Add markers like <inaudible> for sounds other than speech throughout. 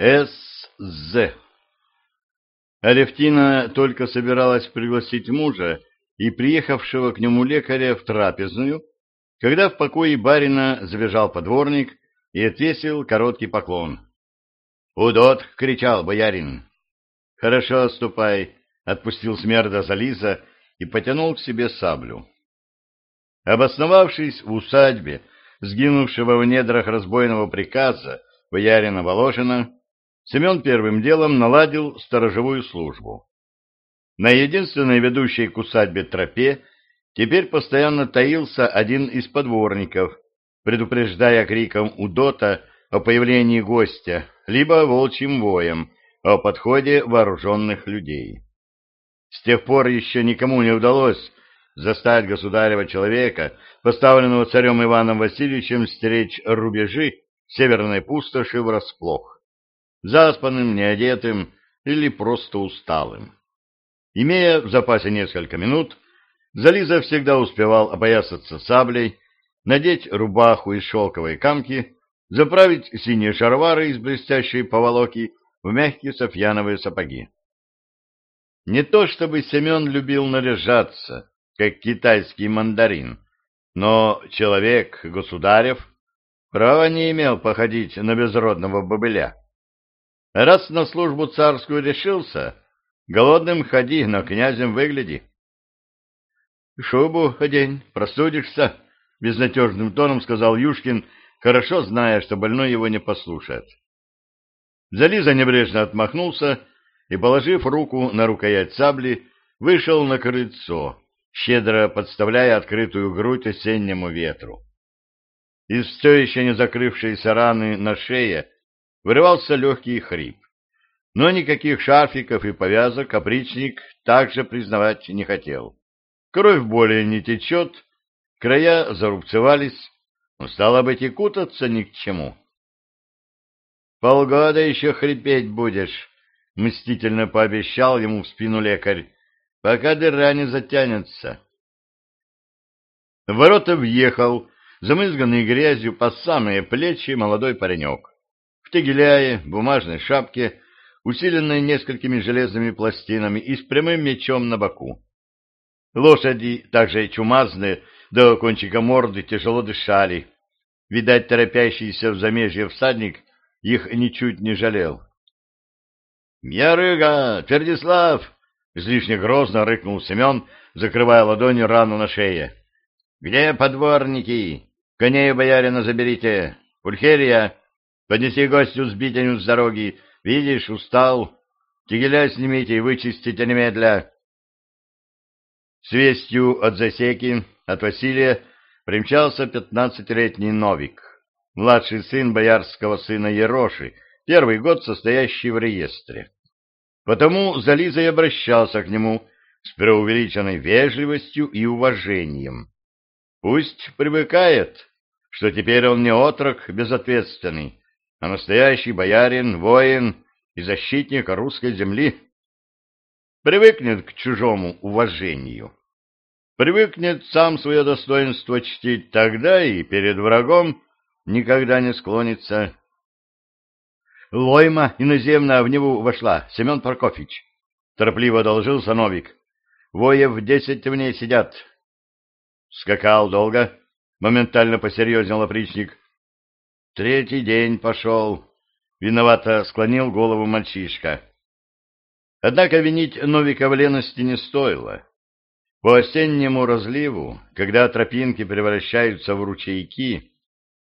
С.З. Алевтина только собиралась пригласить мужа и приехавшего к нему лекаря в трапезную, когда в покое барина забежал подворник и отвесил короткий поклон. «Удот!» — кричал боярин. «Хорошо, ступай!» — отпустил смерда Зализа и потянул к себе саблю. Обосновавшись в усадьбе, сгинувшего в недрах разбойного приказа боярина Воложина, Семен первым делом наладил сторожевую службу. На единственной ведущей к усадьбе тропе теперь постоянно таился один из подворников, предупреждая криком удота о появлении гостя, либо волчьим воем о подходе вооруженных людей. С тех пор еще никому не удалось заставить государева человека, поставленного царем Иваном Васильевичем, стеречь рубежи северной пустоши врасплох, заспанным, неодетым или просто усталым. Имея в запасе несколько минут, Зализа всегда успевал опоясаться саблей, надеть рубаху из шелковой камки, заправить синие шаровары из блестящей поволоки в мягкие софьяновые сапоги. Не то чтобы Семен любил наряжаться, как китайский мандарин, но человек, государев, права не имел походить на безродного бобыля. Раз на службу царскую решился, голодным ходи, но князем выгляди. Шубу одень, простудишься, — безнадежным тоном сказал Юшкин, хорошо зная, что больной его не послушает. Зализа небрежно отмахнулся и, положив руку на рукоять сабли, вышел на крыльцо, щедро подставляя открытую грудь осеннему ветру. Из все еще не закрывшейся раны на шее вырывался легкий хрип. Но никаких шарфиков и повязок опричник также признавать не хотел. Кровь более не течет, края зарубцевались, но стало быть и кутаться ни к чему. «Полгода еще хрипеть будешь», — мстительно пообещал ему в спину лекарь, — «пока дыра не затянется». В ворота въехал, замызганный грязью по самые плечи, молодой паренек. В тегеляе, бумажной шапке, усиленной несколькими железными пластинами и с прямым мечом на боку. Лошади, также чумазные, до кончика морды тяжело дышали. Видать, торопящийся в замежье всадник их ничуть не жалел. — Ярыга! Твердислав! — излишне грозно рыкнул Семен, закрывая ладонью рану на шее. — Где подворники? Коней боярина заберите. Пульхерия, поднеси гостю сбитеню с дороги. Видишь, устал. Тегеля снимите и вычистите немедля. С вестью от засеки, от Василия, примчался пятнадцатилетний Новик, младший сын боярского сына Ероши, первый год состоящий в реестре. Потому Зализа и обращался к нему с преувеличенной вежливостью и уважением. Пусть привыкает, что теперь он не отрок безответственный, а настоящий боярин, воин и защитник русской земли привыкнет к чужому уважению. Привыкнет сам свое достоинство чтить тогда и перед врагом никогда не склонится. Лойма иноземная в него вошла, Семен Паркович. Торопливо одолжился Новик. Воев десять в ней сидят. Скакал долго. Моментально посерьезнел опричник. Третий день пошел. Виновато склонил голову мальчишка. Однако винить Новика в лености не стоило. По осеннему разливу, когда тропинки превращаются в ручейки,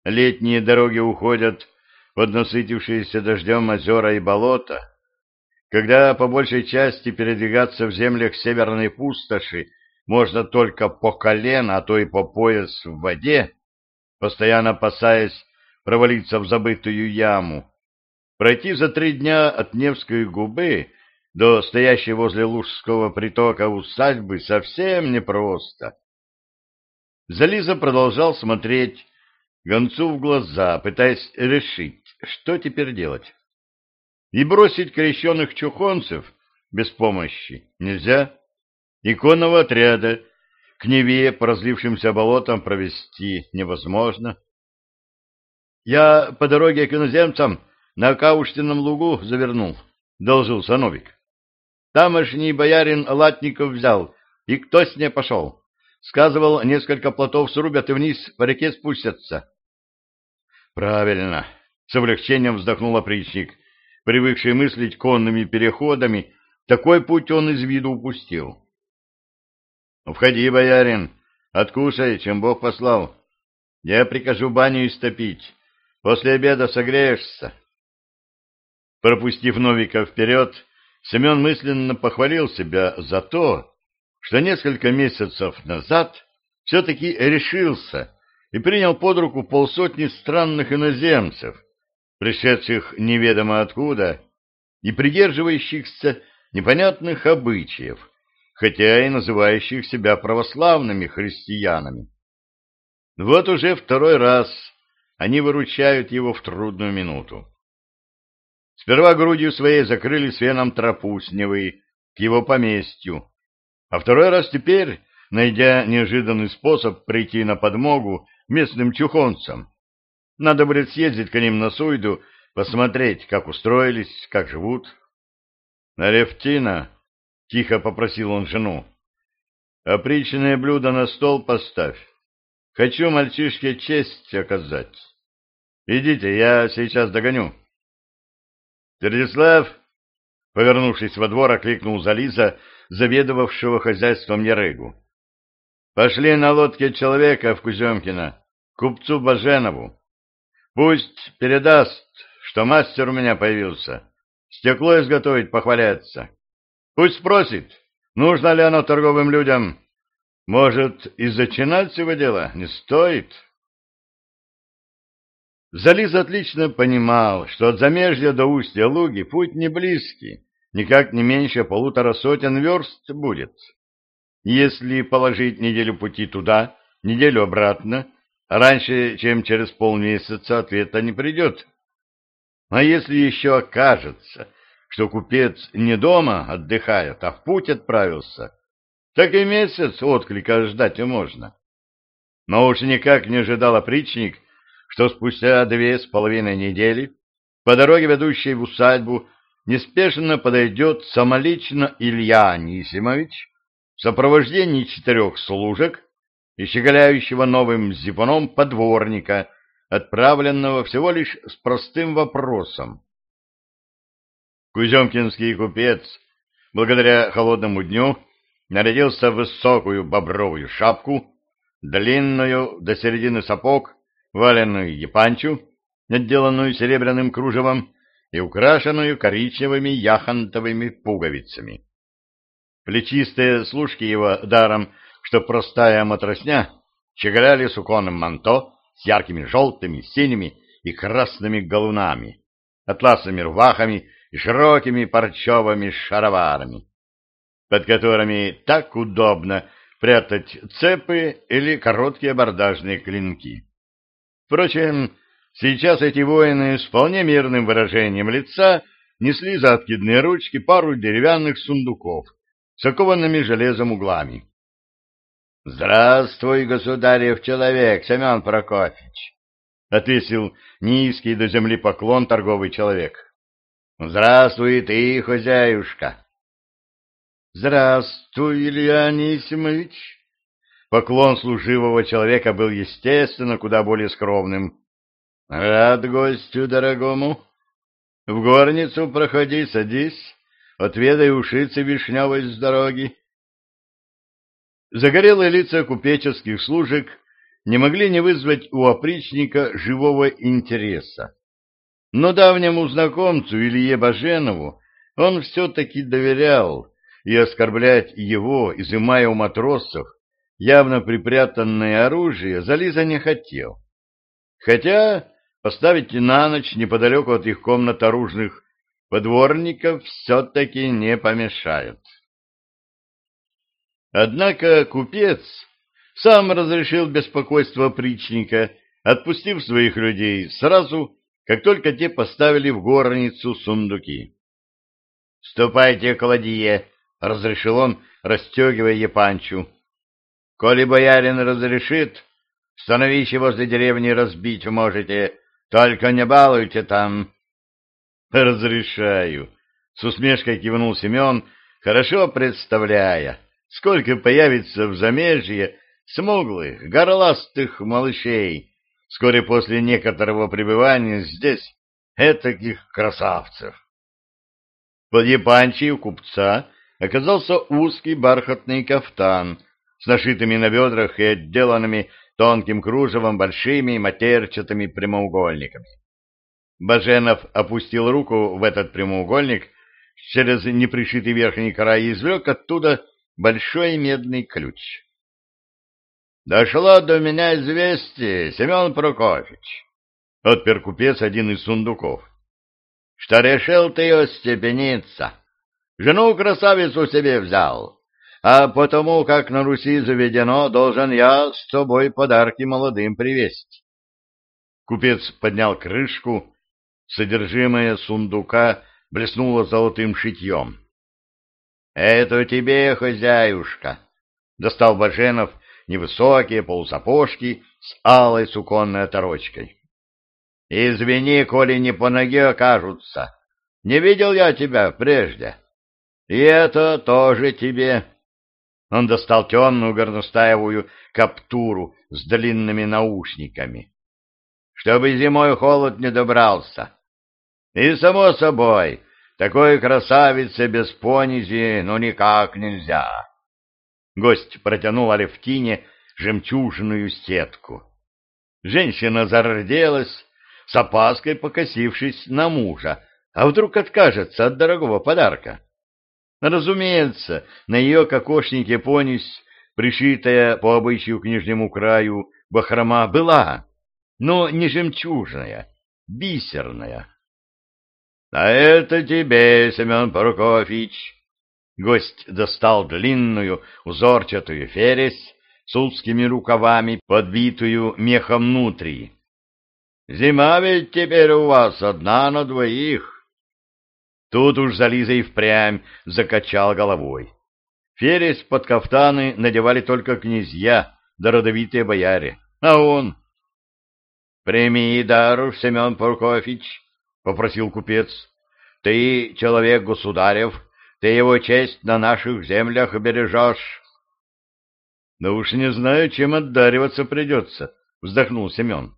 летние дороги уходят под насытившиеся дождем озера и болота, когда по большей части передвигаться в землях северной пустоши можно только по колено, а то и по пояс в воде, постоянно опасаясь провалиться в забытую яму, пройти за три дня от Невской губы до стоящей возле Лужского притока усадьбы совсем непросто. Зализа продолжал смотреть гонцу в глаза, пытаясь решить, что теперь делать. И бросить крещенных чухонцев без помощи нельзя. Иконного отряда к Неве по разлившимся болотам провести невозможно. — Я по дороге к иноземцам на Кауштином лугу завернул, — должился Новик. Тамошний боярин Латников взял, и кто с ней пошел? Сказывал, несколько плотов срубят и вниз по реке спустятся. — Правильно, — с облегчением вздохнул опричник, привыкший мыслить конными переходами, такой путь он из виду упустил. — Входи, боярин, откушай, чем Бог послал. Я прикажу баню истопить. После обеда согреешься. Пропустив Новика вперед, Семен мысленно похвалил себя за то, что несколько месяцев назад все-таки решился и принял под руку полсотни странных иноземцев, пришедших неведомо откуда и придерживающихся непонятных обычаев, хотя и называющих себя православными христианами. Вот уже второй раз они выручают его в трудную минуту. Сперва грудью своей закрыли свеном тропу с Невы к его поместью, а второй раз теперь, найдя неожиданный способ прийти на подмогу местным чухонцам. Надо будет съездить к ним на Суйду, посмотреть, как устроились, как живут. — Алевтина, — тихо попросил он жену, — опричное блюдо на стол поставь. Хочу мальчишке честь оказать. Идите, я сейчас догоню. Твердислав, повернувшись во двор, окликнул Зализа, заведовавшего хозяйством Ярыгу. Пошли на лодке человека в Куземкино, купцу Баженову. Пусть передаст, что мастер у меня появился. Стекло изготовить похваляется. Пусть спросит, нужно ли оно торговым людям. Может, и зачинать его дело не стоит? Зализ отлично понимал, что от замежья до устья луги путь не близкий, никак не меньше полутора сотен верст будет. Если положить неделю пути туда, неделю обратно, раньше, чем через полмесяца, ответа не придет. А если еще окажется, что купец не дома отдыхает, а в путь отправился, так и месяц отклика ждать можно. Но уж никак не ожидал опричник, что спустя две с половиной недели по дороге, ведущей в усадьбу, неспешно подойдет самолично Илья Анисимович в сопровождении четырех служек и щеголяющего новым зипуном подворника, отправленного всего лишь с простым вопросом. Куземкинский купец, благодаря холодному дню, нарядился в высокую бобровую шапку, длинную до середины сапог, валенную епанчу, отделанную серебряным кружевом и украшенную коричневыми яхонтовыми пуговицами. Плечистые служки его даром, что простая матросня, щеголяли суконным манто с яркими желтыми, синими и красными галунами, атласными рвахами и широкими парчевыми шароварами под которыми так удобно прятать цепы или короткие абордажные клинки. Впрочем, сейчас эти воины с вполне мирным выражением лица несли за откидные ручки пару деревянных сундуков с окованными железом углами. — Здравствуй, государев человек, Семен Прокофьевич! — отвесил низкий до земли поклон торговый человек. — Здравствуй ты, хозяюшка! «Здравствуй, Илья Анисимович!» Поклон служивого человека был, естественно, куда более скромным. «Рад гостю дорогому. В горницу проходи, садись, отведай ушицы вишневой с дороги». Загорелые лица купеческих служек не могли не вызвать у опричника живого интереса. Но давнему знакомцу Илье Баженову он все-таки доверял, и оскорблять его, изымая у матросов явно припрятанное оружие, Зализа не хотел. Хотя поставить на ночь неподалеку от их комнат оружных подворников все-таки не помешает. Однако купец сам разрешил беспокойство причника, отпустив своих людей сразу, как только те поставили в горницу сундуки. — Ступайте к ладье, — разрешил он, расстегивая Епанчу. — Коли боярин разрешит, становище возле деревни разбить можете, только не балуйте там. <laughs> Разрешаю. С усмешкой кивнул Семен, хорошо представляя, сколько появится в замежье смуглых, горластых малышей, вскоре после некоторого пребывания здесь, этаких красавцев. Под япанчей у купца оказался узкий бархатный кафтан с нашитыми на бедрах и отделанными тонким кружевом большими матерчатыми прямоугольниками. Баженов опустил руку в этот прямоугольник, через непришитый верхний край извлек оттуда большой медный ключ. «Дошло до меня известие, Семен Прокофьевич», — отпер купец один из сундуков, — «что решил ты остепениться, жену красавицу себе взял, а потому, как на Руси заведено, должен я с собой подарки молодым привезть». Купец поднял крышку, содержимое сундука блеснуло золотым шитьем. — Это тебе, хозяюшка! — достал Баженов невысокие полусапожки с алой суконной оторочкой. — Извини, коли не по ноге окажутся. Не видел я тебя прежде. И это тоже тебе. Он достал темную горностаевую каптуру с длинными наушниками. Чтобы зимой холод не добрался. И, само собой, такой красавице без понизи ну никак нельзя. Гость протянул Алевтине жемчужную сетку. Женщина зарделась, с опаской покосившись на мужа, а вдруг откажется от дорогого подарка. Разумеется, на ее кокошнике понись, пришитая по обычаю к нижнему краю бахрома, была, но не жемчужная, бисерная. — А это тебе, Семен Прокофьевич! Гость достал длинную узорчатую фересь с узкими рукавами, подбитую мехом внутри. — Зима ведь теперь у вас одна на двоих. Тут уж за Лизой впрямь закачал головой. Фересь под кафтаны надевали только князья да родовитые бояре, а он... — Прими дар, Семен Прокофьевич, — попросил купец. — Ты человек государев, ты его честь на наших землях бережешь. — Да уж не знаю, чем отдариваться придется, — вздохнул Семен.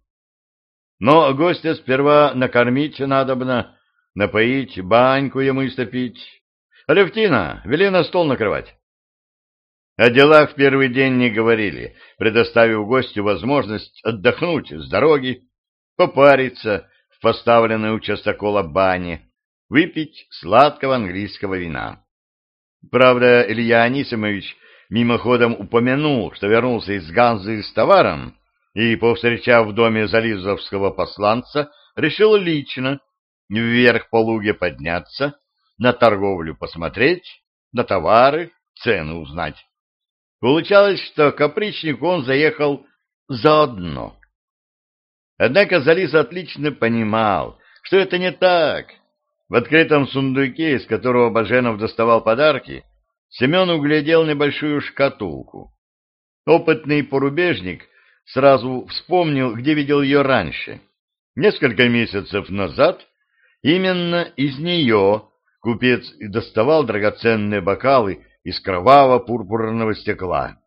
— Но гостя сперва накормить надобно, напоить, баньку ему истопить. Алевтина, вели на стол накрывать. О делах в первый день не говорили, предоставив гостю возможность отдохнуть с дороги, попариться, поставленной у частокола бане, выпить сладкого английского вина. Правда, Илья Анисимович мимоходом упомянул, что вернулся из Ганзы с товаром и, повстречав в доме зализовского посланца, решил лично вверх по луге подняться, на торговлю посмотреть, на товары, цены узнать. Получалось, что капричник он заехал заодно. Однако Залис отлично понимал, что это не так. В открытом сундуке, из которого Баженов доставал подарки, Семен углядел небольшую шкатулку. Опытный порубежник сразу вспомнил, где видел ее раньше. Несколько месяцев назад именно из нее купец доставал драгоценные бокалы из кроваво-пурпурного стекла.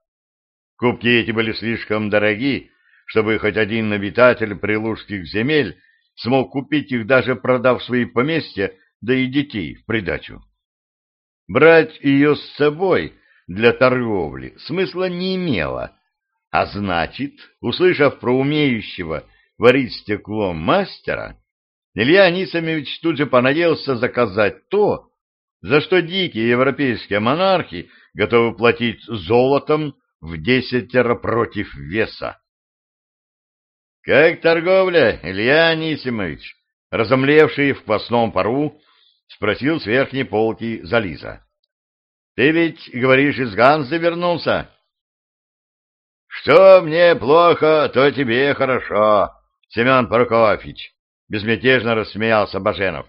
Кубки эти были слишком дороги, чтобы хоть один обитатель прилужских земель смог купить их, даже продав свои поместья, да и детей в придачу. Брать ее с собой для торговли смысла не имело, а значит, услышав про умеющего варить стеклом мастера, Илья Анисимович тут же понадеялся заказать то, за что дикие европейские монархи готовы платить золотом в десятеро против веса. «Как торговля, Илья Анисимович?» Разомлевший в квасном пару, спросил с верхней полки Зализа. «Ты ведь, говоришь, из Ганзы вернулся?» «Что мне плохо, то тебе хорошо, Семен Прокофьевич», — безмятежно рассмеялся Баженов.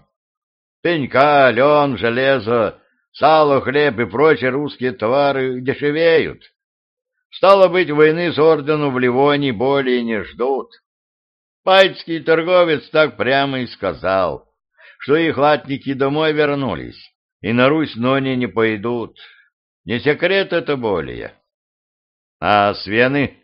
«Пенька, лен, железо, сало, хлеб и прочие русские товары дешевеют. Стало быть, войны с орденом в Ливоне более не ждут. Пальцкий торговец так прямо и сказал, что их латники домой вернулись, и на Русь нони не пойдут. Не секрет это более. А свены?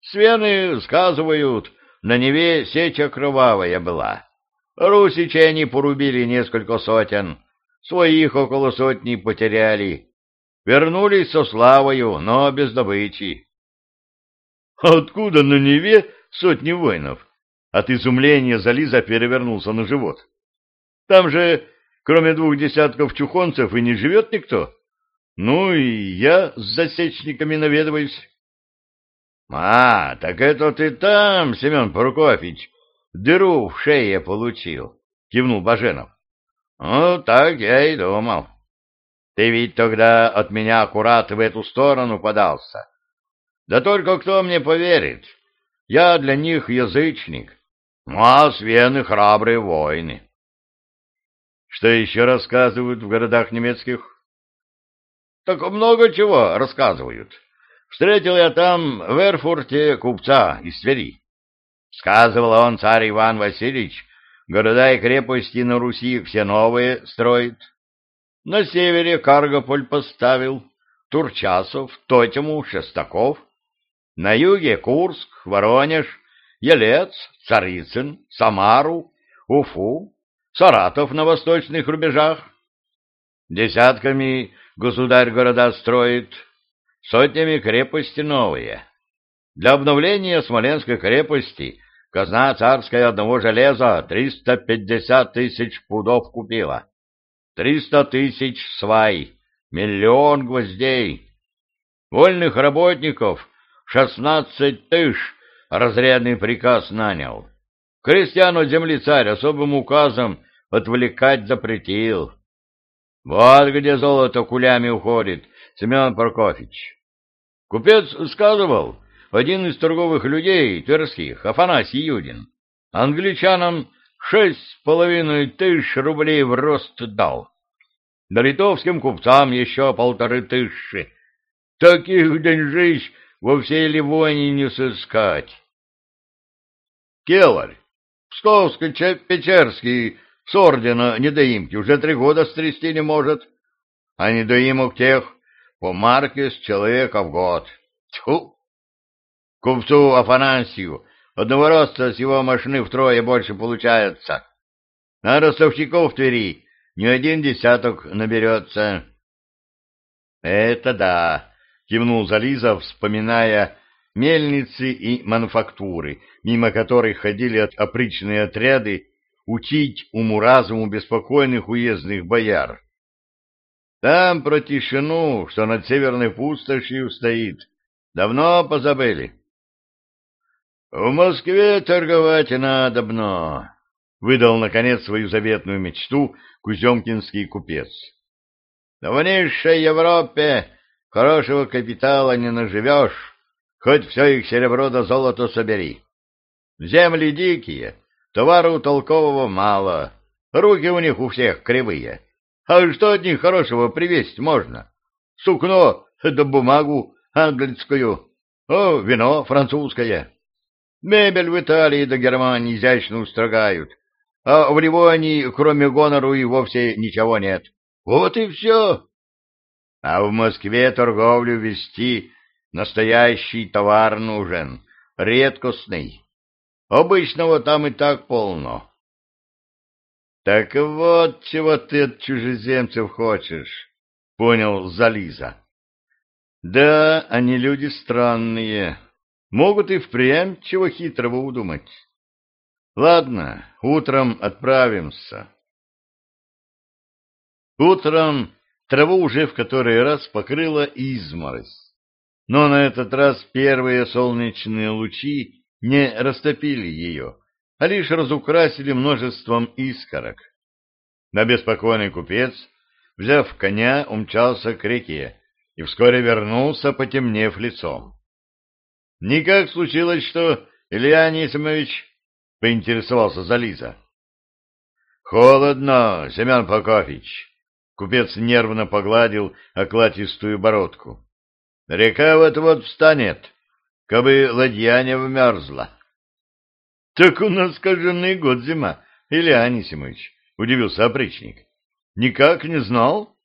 Свены сказывают, на Неве сеча кровавая была. Русичи они порубили несколько сотен, своих около сотни потеряли. Вернулись со славою, но без добычи. Откуда на Неве сотни воинов? От изумления Зализа перевернулся на живот. Там же, кроме двух десятков чухонцев, и не живет никто. Ну и я с засечниками наведываюсь. — А, так это ты там, Семен Прокофьевич, дыру в шее получил, — кивнул Баженов. — Ну, так я и думал. Ты ведь тогда от меня аккурат в эту сторону подался. Да только кто мне поверит? Я для них язычник, ну, а свены храбрые воины. Что еще рассказывают в городах немецких? Так много чего рассказывают. Встретил я там в Эрфурте купца из Твери. Сказывал он, царь Иван Васильевич, города и крепости на Руси все новые строит. На севере Каргополь поставил, Турчасов, Тотему, Шестаков. На юге Курск, Воронеж, Елец, Царицын, Самару, Уфу, Саратов на восточных рубежах. Десятками государь города строит, сотнями крепости новые. Для обновления Смоленской крепости казна царская одного железа 350 тысяч пудов купила, 300 тысяч свай, миллион гвоздей. Вольных работников 16 тысяч разрядный приказ нанял. Крестьян от земли царь особым указом отвлекать запретил. Вот где золото кулями уходит, Семен Прокофьевич. Купец сказывал, один из торговых людей тверских, Афанасий Юдин, англичанам шесть с половиной тысяч рублей в рост дал. Да литовским купцам еще полторы тысячи. Таких деньжищ во всей Ливонии не сыскать. Келарь, Псковско-Печерский с ордена недоимки уже три года стрясти не может, а недоимок тех по марке с человека в год. Тьфу! Купцу Афанасию одного роста с его машины втрое больше получается, а ростовщиков в Твери не один десяток наберется. — Это да, — кивнул Зализов, вспоминая мельницы и мануфактуры, мимо которых ходили опричные отряды учить уму-разуму беспокойных уездных бояр. Там про тишину, что над северной пустошью стоит, давно позабыли. — В Москве торговать надобно, — выдал, наконец, свою заветную мечту куземкинский купец. — В низшей Европе хорошего капитала не наживешь, хоть все их серебро да золото собери. Земли дикие, Товару толкового мало, руки у них у всех кривые. А что от них хорошего привезть можно? Сукно да бумагу английскую, о, вино французское. Мебель в Италии до Германии изящно устрогают, а в Ливонии, кроме гонору, и вовсе ничего нет. Вот и все. А в Москве торговлю вести настоящий товар нужен, редкостный, Обычного там и так полно. Так вот, чего ты от чужеземцев хочешь, понял Зализа. Да, они люди странные. Могут и впрямь чего хитрого удумать. Ладно, утром отправимся. Утром траву уже в который раз покрыла изморозь. Но на этот раз первые солнечные лучи не растопили ее, а лишь разукрасили множеством искорок. На беспокойный купец, взяв коня, умчался к реке и вскоре вернулся, потемнев лицом. — Никак случилось, что, Илья Анисимович? — поинтересовался Зализа. — Холодно, Семен Прокофьевич. Купец нервно погладил окладистую бородку. — Река вот-вот встанет кабы ладья не вмерзла. — Так у нас каждый год зима, Илья Анисимович, — удивился опричник, — никак не знал?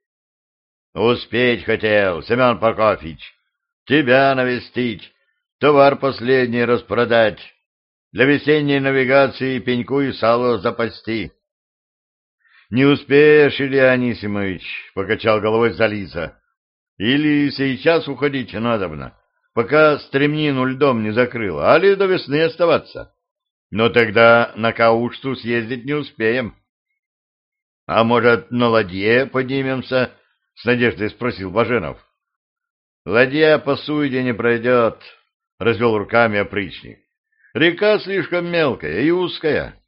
— Успеть хотел, Семен Прокофьевич, тебя навестить, товар последний распродать, для весенней навигации пеньку и сало запасти. — Не успеешь, Илья Анисимович, — покачал головой Зализа. — Или сейчас уходить надобно, пока стремнину льдом не закрыло, али до весны оставаться. Но тогда на Каушту съездить не успеем. — А может, на ладье поднимемся? — с надеждой спросил Баженов. — Ладья по суде не пройдет, — развел руками опричник. — Река слишком мелкая и узкая.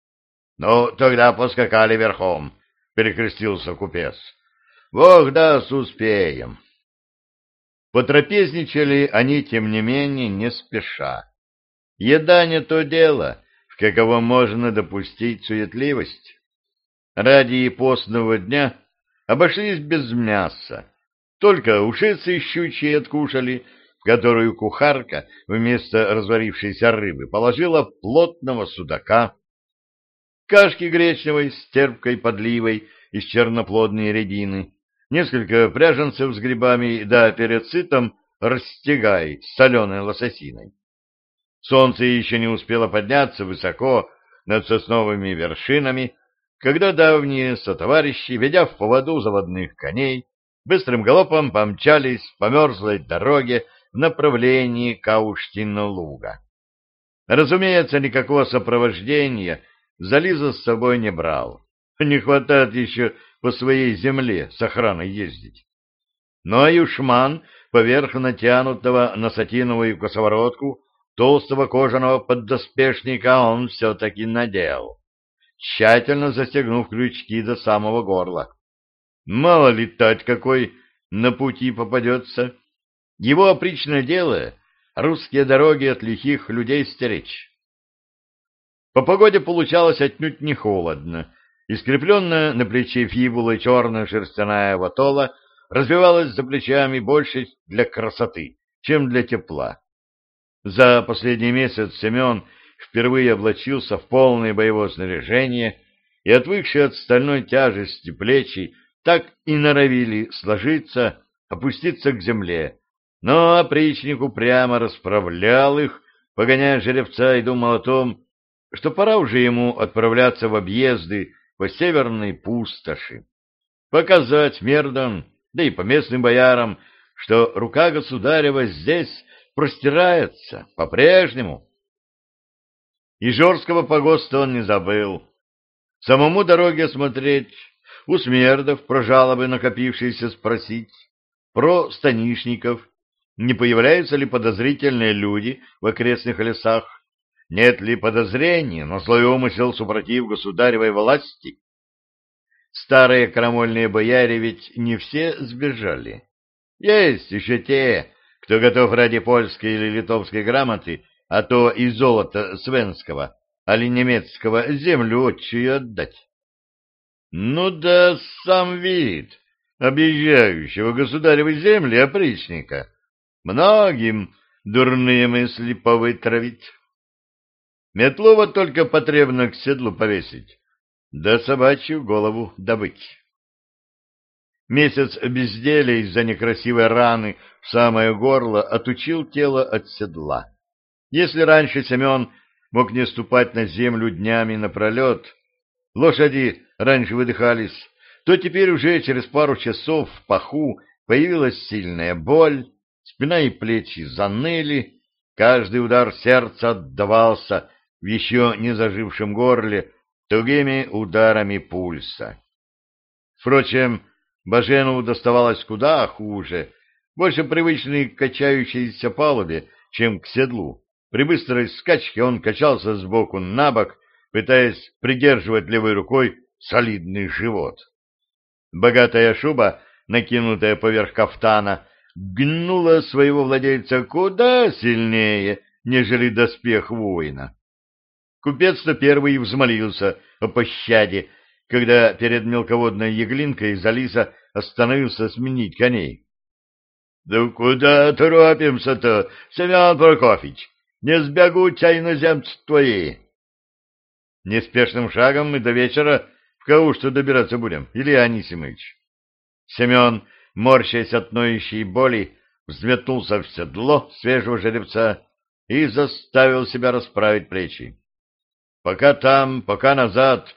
— Ну, тогда поскакали верхом, — перекрестился купец. — Бог даст, успеем. Потрапезничали они, тем не менее, не спеша. Еда не то дело, в каково можно допустить суетливость. Ради постного дня обошлись без мяса. Только ушицы щучьи откушали, в которую кухарка вместо разварившейся рыбы положила плотного судака, кашки гречневой с терпкой подливой из черноплодной редины, несколько пряженцев с грибами, да перед сытом растягай с соленой лососиной. Солнце еще не успело подняться высоко над сосновыми вершинами, когда давние сотоварищи, ведя в поводу заводных коней, быстрым галопом помчались по мерзлой дороге в направлении Кауштина луга. Разумеется, никакого сопровождения Зализа с собой не брал. Не хватает еще по своей земле с охраной ездить. Но ну, Аюшман поверх натянутого на сатиновую косоворотку толстого кожаного поддоспешника он все-таки надел, тщательно застегнув крючки до самого горла. Мало летать какой на пути попадется. Его опричное дело — русские дороги от лихих людей стеречь. По погоде получалось отнюдь не холодно, и скрепленная на плече фибулой черная шерстяная ватола развивалась за плечами больше для красоты, чем для тепла. За последний месяц Семен впервые облачился в полное боевое снаряжение, и отвыкшие от стальной тяжести плечи так и норовили сложиться, опуститься к земле, но опричник прямо расправлял их, погоняя жеребца, и думал о том, что пора уже ему отправляться в объезды по северной пустоши, показать мердам, да и по местным боярам, что рука государева здесь простирается по-прежнему. И Жорского погоста он не забыл. Самому дороги осмотреть, у смердов про жалобы накопившиеся спросить, про станишников, не появляются ли подозрительные люди в окрестных лесах, нет ли подозрений на злой умысел супротив государевой власти? Старые крамольные бояре ведь не все сбежали. Есть еще те, кто готов ради польской или литовской грамоты, а то и золота свенского, али немецкого, землю отчую отдать. Ну да сам вид объезжающего государевой земли опричника многим дурные мысли повытравить. Метлу вот только потребно к седлу повесить, да собачью голову добыть. Месяц безделия из-за некрасивой раны в самое горло отучил тело от седла. Если раньше Семен мог не ступать на землю днями напролет, лошади раньше выдыхались, то теперь уже через пару часов в паху появилась сильная боль, спина и плечи заныли, каждый удар сердца отдавался в еще не зажившем горле тугими ударами пульса. Впрочем, Баженову доставалось куда хуже, больше привычный к качающейся палубе, чем к седлу. При быстрой скачке он качался сбоку на бок, пытаясь придерживать левой рукой солидный живот. Богатая шуба, накинутая поверх кафтана, гнула своего владельца куда сильнее, нежели доспех воина. Купец-то первый взмолился о пощаде, когда перед мелководной яглинкой Зализа остановился сменить коней. — Да куда торопимся-то, Семен Прокофьевич? Не сбегут чай иноземцы твои. Неспешным шагом мы до вечера в Каушту добираться будем, Илья Анисимович. Семен, морщась от ноющей боли, взметнулся в седло свежего жеребца и заставил себя расправить плечи. Пока там, пока назад,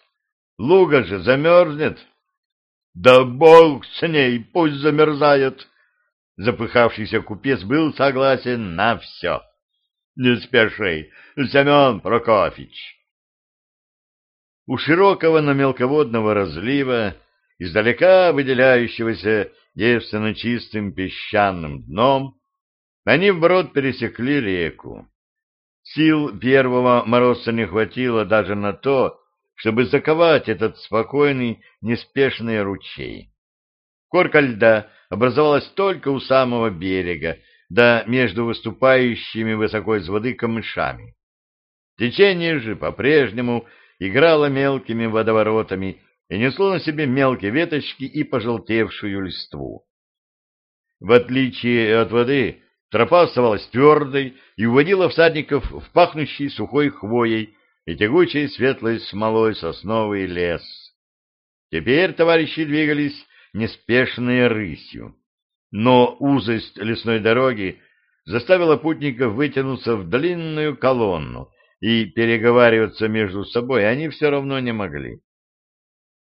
луга же замерзнет. Да бог с ней, пусть замерзает. Запыхавшийся купец был согласен на все. Не спеши, Семен Прокофьевич. У широкого, но мелководного разлива, издалека выделяющегося девственно чистым песчаным дном, они вброд пересекли реку. Сил первого морозца не хватило даже на то, чтобы заковать этот спокойный, неспешный ручей. Корка льда образовалась только у самого берега, да между выступающими высоко из воды камышами. Течение же по-прежнему играло мелкими водоворотами и несло на себе мелкие веточки и пожелтевшую листву. В отличие от воды, тропа оставалась твердой и уводила всадников в пахнущий сухой хвоей и тягучей светлой смолой сосновый лес. Теперь товарищи двигались неспешной рысью, но узость лесной дороги заставила путников вытянуться в длинную колонну, и переговариваться между собой они все равно не могли.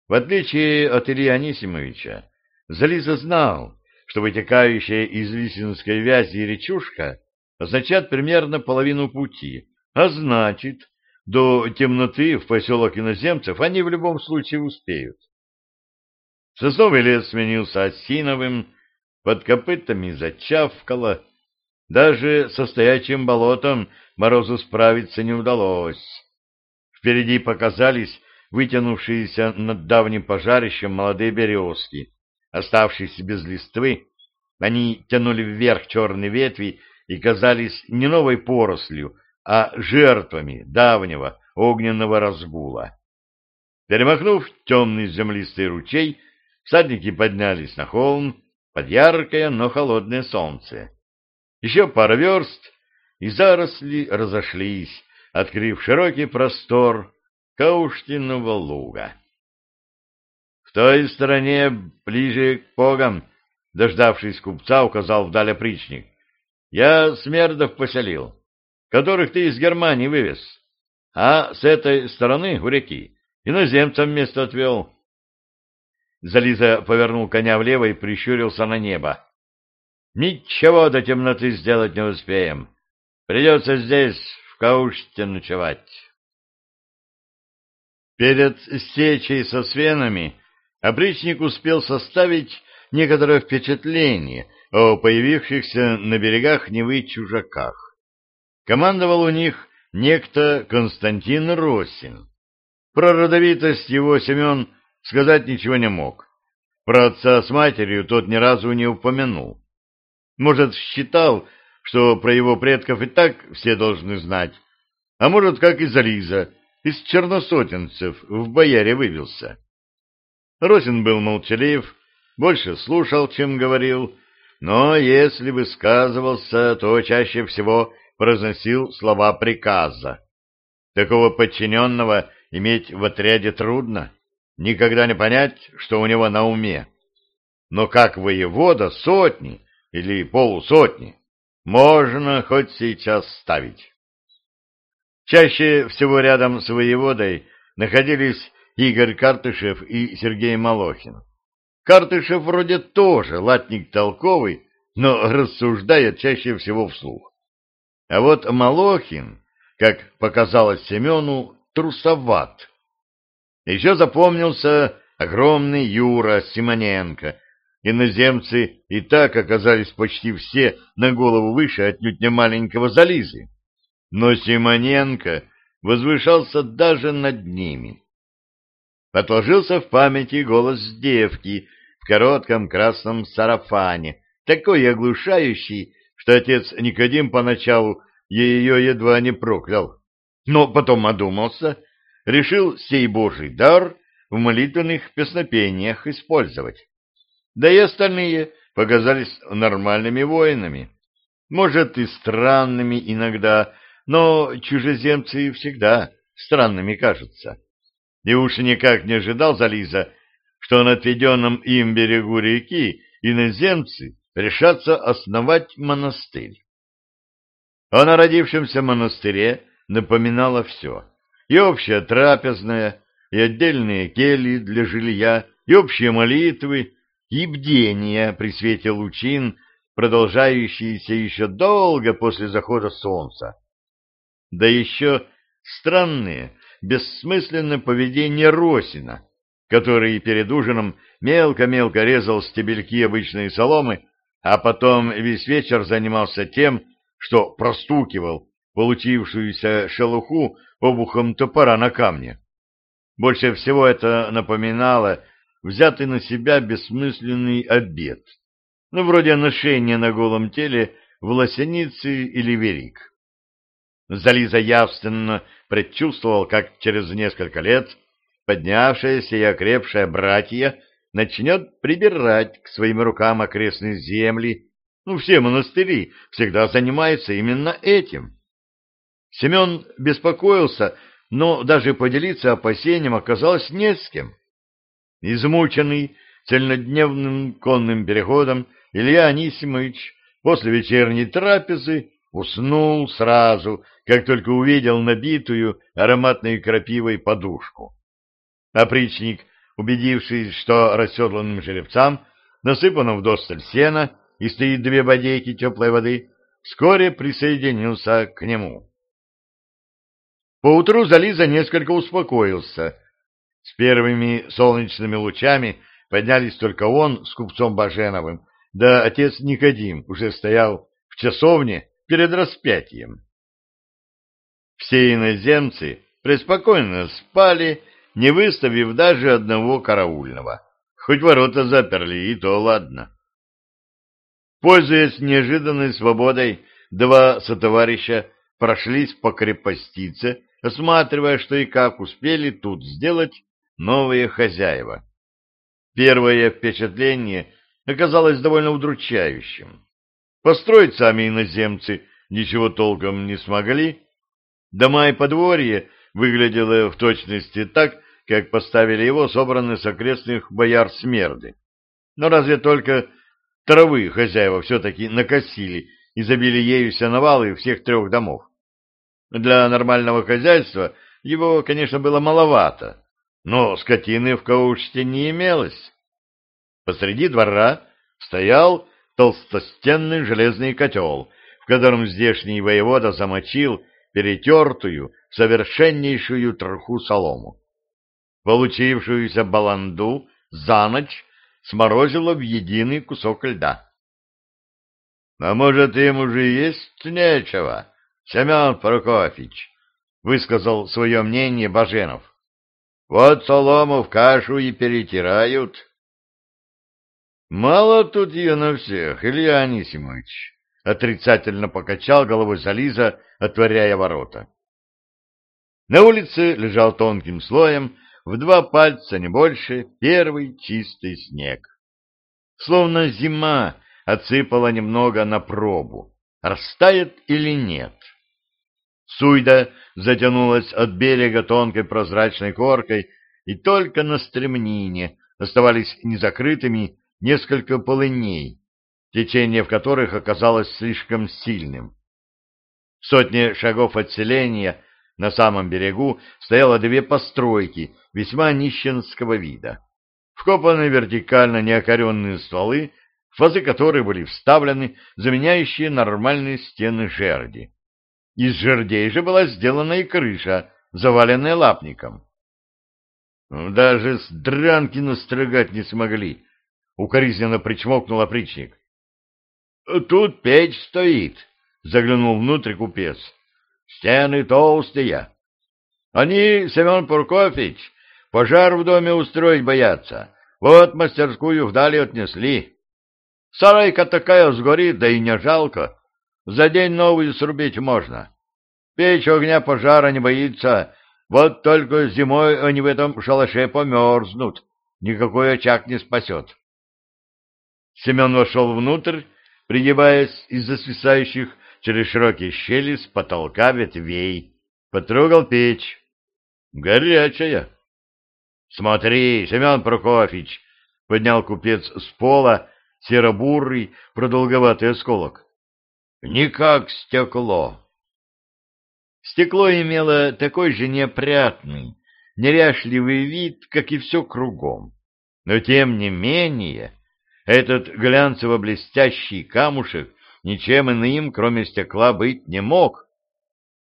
В отличие от Ильи Анисимовича, Зализа знал, что вытекающая из Лисинской вязи речушка означает примерно половину пути, а значит, до темноты в поселок иноземцев они в любом случае успеют. Сосновый лес сменился осиновым, под копытами зачавкало, даже со стоячим болотом Морозу справиться не удалось. Впереди показались вытянувшиеся над давним пожарищем молодые березки. Оставшиеся без листвы, они тянули вверх черные ветви и казались не новой порослью, а жертвами давнего огненного разгула. Перемахнув темный землистый ручей, всадники поднялись на холм под яркое, но холодное солнце. Еще пара верст, и заросли разошлись, открыв широкий простор Кауштиного луга. В той стороне, ближе к погам, дождавшись купца, указал вдаль опричник. Я смердов поселил, которых ты из Германии вывез, а с этой стороны, у реки, иноземцам место отвел. Зализа повернул коня влево и прищурился на небо. Ничего до темноты сделать не успеем. Придется здесь, в Кауште, ночевать. Перед сечей со свенами опричник успел составить некоторое впечатление о появившихся на берегах Невы чужаках. Командовал у них некто Константин Росин. Про родовитость его Семен сказать ничего не мог. Про отца с матерью тот ни разу не упомянул. Может, считал, что про его предков и так все должны знать, а может, как и Зализа, из черносотенцев в бояре вывелся. Росин был молчалив, больше слушал, чем говорил, но если высказывался, то чаще всего произносил слова приказа. Такого подчиненного иметь в отряде трудно, никогда не понять, что у него на уме. Но как воевода сотни или полусотни можно хоть сейчас ставить. Чаще всего рядом с воеводой находились Игорь Картышев и Сергей Малохин. Картышев вроде тоже латник толковый, но рассуждает чаще всего вслух. А вот Малохин, как показалось Семену, трусоват. Еще запомнился огромный Юра Симоненко. Иноземцы и так оказались почти все на голову выше отнюдь не маленького Зализы. Но Симоненко возвышался даже над ними. Отложился в памяти голос девки в коротком красном сарафане, такой оглушающий, отец Никодим поначалу ее едва не проклял. Но потом одумался, решил сей божий дар в молитвенных песнопениях использовать. Да и остальные показались нормальными воинами. Может, и странными иногда, но чужеземцы всегда странными кажутся. И уж никак не ожидал Зализа, что на отведенном им берегу реки иноземцы решатся основать монастырь. О народившемся монастыре напоминало все. И общая трапезная, и отдельные кельи для жилья, и общие молитвы, и бдения при свете лучин, продолжающиеся еще долго после захода солнца. Да еще странное, бессмысленное поведение Росина, который перед ужином мелко-мелко резал стебельки обычной соломы, а потом весь вечер занимался тем, что простукивал получившуюся шелуху обухом топора на камне. Больше всего это напоминало взятый на себя бессмысленный обед, ну, вроде ношения на голом теле волосяницы или верик. Зализа явственно предчувствовал, как через несколько лет поднявшаяся и окрепшая братья начнет прибирать к своим рукам окрестные земли. Ну, все монастыри всегда занимаются именно этим. Семен беспокоился, но даже поделиться опасением оказалось не с кем. Измученный цельнодневным конным переходом, Илья Анисимович после вечерней трапезы уснул сразу, как только увидел набитую ароматной крапивой подушку. Опричник, убедившись, что расседланным жеребцам насыпано вдосталь сена и стоит две бодейки теплой воды, вскоре присоединился к нему. Поутру Зализа несколько успокоился. С первыми солнечными лучами поднялись только он с купцом Баженовым, да отец Никодим уже стоял в часовне перед распятием. Все иноземцы преспокойно спали, не выставив даже одного караульного. Хоть ворота заперли, и то ладно. Пользуясь неожиданной свободой, два сотоварища прошлись по крепостице, осматривая, что и как успели тут сделать новые хозяева. Первое впечатление оказалось довольно удручающим. Построить сами иноземцы ничего толком не смогли. Дома и подворье выглядело в точности так, как поставили его собранные с окрестных бояр смерды. Но разве только травы хозяева все-таки накосили и забили ею навалы всех трех домов. Для нормального хозяйства его, конечно, было маловато, но скотины в Кауште не имелось. Посреди двора стоял толстостенный железный котел, в котором здешний воевода замочил перетертую, совершеннейшую труху солому. Получившуюся баланду за ночь сморозило в единый кусок льда. — А может, им уже есть нечего? Семен Прокофьевич, — высказал свое мнение Баженов. — Вот солому в кашу и перетирают. — Мало тут ее на всех, Илья Анисимович, — отрицательно покачал головой Зализа, отворяя ворота. На улице лежал тонким слоем, в два пальца, не больше, первый чистый снег. Словно зима отсыпала немного на пробу, растает или нет. Суйда затянулась от берега тонкой прозрачной коркой, и только на стремнине оставались незакрытыми несколько полыней, течение в которых оказалось слишком сильным. Сотни шагов от селения на самом берегу стояло две постройки весьма нищенского вида. Вкопаны вертикально неокоренные стволы, в фазы которых были вставлены заменяющие нормальные стены жерди. Из жердей же была сделана и крыша, заваленная лапником. Даже с дранки настрогать не смогли, — укоризненно причмокнул опричник. — Тут печь стоит, — заглянул внутрь купец. — Стены толстые. Они, Семен Прокофьевич, пожар в доме устроить боятся. Вот мастерскую вдали отнесли. Сарайка такая сгорит, да и не жалко. За день новую срубить можно. Печь огня пожара не боится, вот только зимой они в этом шалаше померзнут. Никакой очаг не спасет. Семен вошел внутрь, пригибаясь из-за свисающих через широкие щели с потолка ветвей, потрогал печь. Горячая. Смотри, Семен Прокофьевич, поднял купец с пола серо-бурый продолговатый осколок. Не как стекло. Стекло имело такой же неопрятный, неряшливый вид, как и все кругом. Но тем не менее, этот глянцево-блестящий камушек ничем иным, кроме стекла, быть не мог.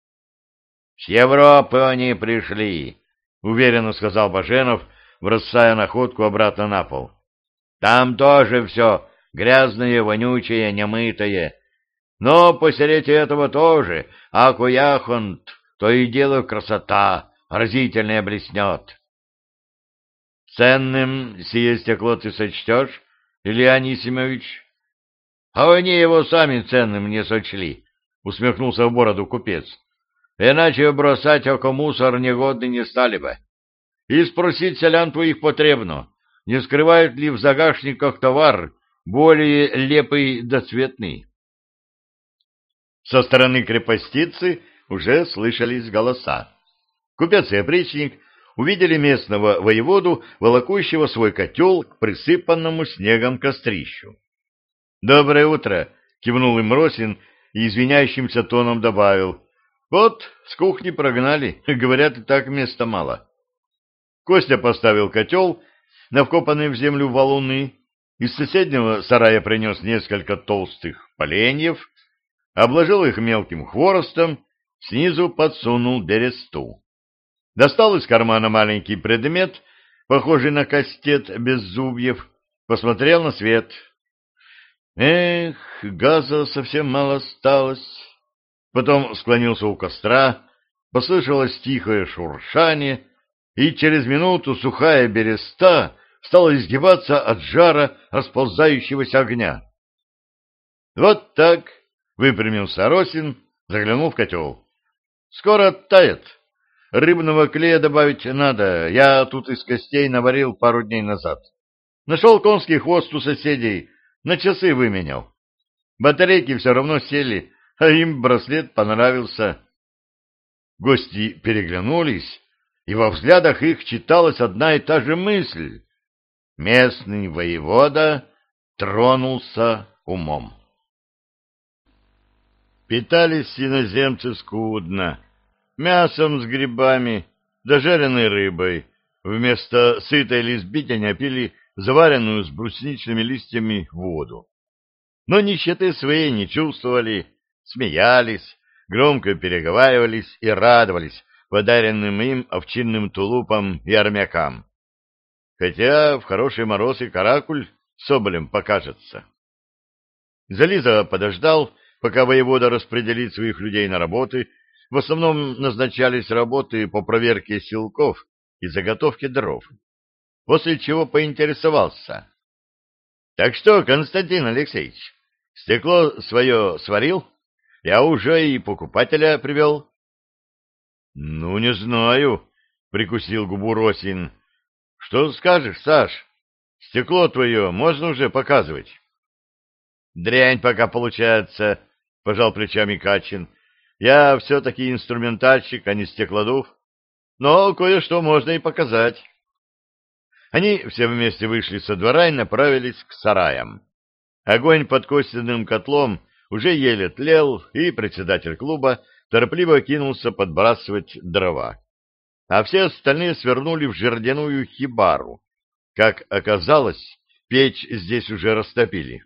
— С Европы они пришли, — уверенно сказал Баженов, бросая находку обратно на пол. — Там тоже все грязное, вонючее, немытое. Но посередине этого тоже акуяхонт, то и дело красота, разительная блеснет. Ценным сие стекло ты сочтешь, Илья Анисимович? — А они его сами ценным не сочли, — усмехнулся в бороду купец. — Иначе бросать око мусор негодный не стали бы. И спросить селян твоих потребно, не скрывают ли в загашниках товар более лепый да цветный. Со стороны крепостицы уже слышались голоса. Купец и опричник увидели местного воеводу, волокущего свой котел к присыпанному снегом кострищу. «Доброе утро!» — кивнул им Росин и извиняющимся тоном добавил. «Вот, с кухни прогнали, <laughs> говорят, и так места мало». Костя поставил котел на вкопанные в землю валуны, из соседнего сарая принес несколько толстых поленьев, обложил их мелким хворостом, снизу подсунул бересту. Достал из кармана маленький предмет, похожий на кастет без зубьев, посмотрел на свет. Эх, газа совсем мало осталось. Потом склонился у костра, послышалось тихое шуршание, и через минуту сухая береста стала изгибаться от жара расползающегося огня. Вот так выпрямился Росин, заглянул в котел. Скоро оттает. Рыбного клея добавить надо. Я тут из костей наварил пару дней назад. Нашел конский хвост у соседей, на часы выменял. Батарейки все равно сели, а им браслет понравился. Гости переглянулись, и во взглядах их читалась одна и та же мысль местный воевода тронулся умом. Питались иноземцы скудно, мясом с грибами, да жареной рыбой. Вместо сытой лесбитяня пили заваренную с брусничными листьями воду. Но нищеты своей не чувствовали, смеялись, громко переговаривались и радовались подаренным им овчинным тулупам и армякам хотя в хороший мороз и каракуль соболем покажется. Зализа подождал, пока воевода распределит своих людей на работы. В основном назначались работы по проверке силков и заготовке дров, после чего поинтересовался. — Так что, Константин Алексеевич, стекло свое сварил? Я уже и покупателя привел. — Ну, не знаю, — прикусил губу Росин. Что скажешь, Саш? Стекло твое можно уже показывать? Дрянь пока получается, пожал плечами Качин. Я все-таки инструментальщик, а не стеклодув. Но кое-что можно и показать. Они все вместе вышли со двора и направились к сараям. Огонь под костяным котлом уже еле тлел, и председатель клуба торопливо кинулся подбрасывать дрова а все остальные свернули в жердяную хибару. Как оказалось, печь здесь уже растопили.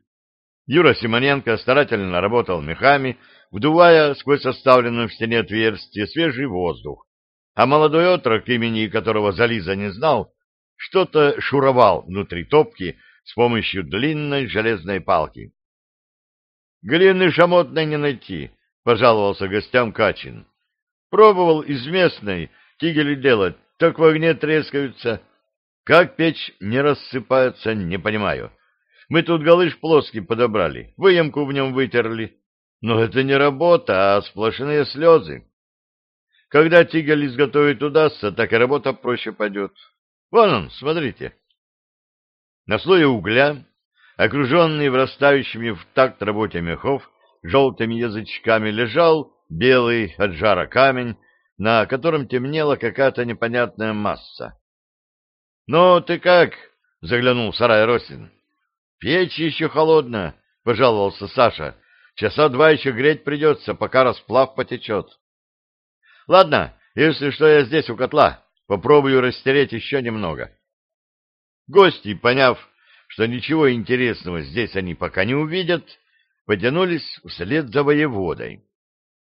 Юра Симоненко старательно работал мехами, вдувая сквозь оставленное в стене отверстие свежий воздух, а молодой отрок, имени которого Зализа не знал, что-то шуровал внутри топки с помощью длинной железной палки. «Глины шамотной не найти», — пожаловался гостям Качин. «Пробовал из местной, Тигели делать, так в огне трескаются. Как печь не рассыпается, не понимаю. Мы тут галыш плоский подобрали, выемку в нем вытерли. Но это не работа, а сплошные слезы. Когда тигель изготовить удастся, так и работа проще пойдет. Вон он, смотрите. На слое угля, окруженный врастающими в такт работе мехов, желтыми язычками лежал белый от жара камень на котором темнела какая-то непонятная масса. — Ну, ты как? — заглянул в сарай Росин. — Печь еще холодная, — пожаловался Саша. — Часа два еще греть придется, пока расплав потечет. — Ладно, если что, я здесь у котла. Попробую растереть еще немного. Гости, поняв, что ничего интересного здесь они пока не увидят, потянулись вслед за воеводой.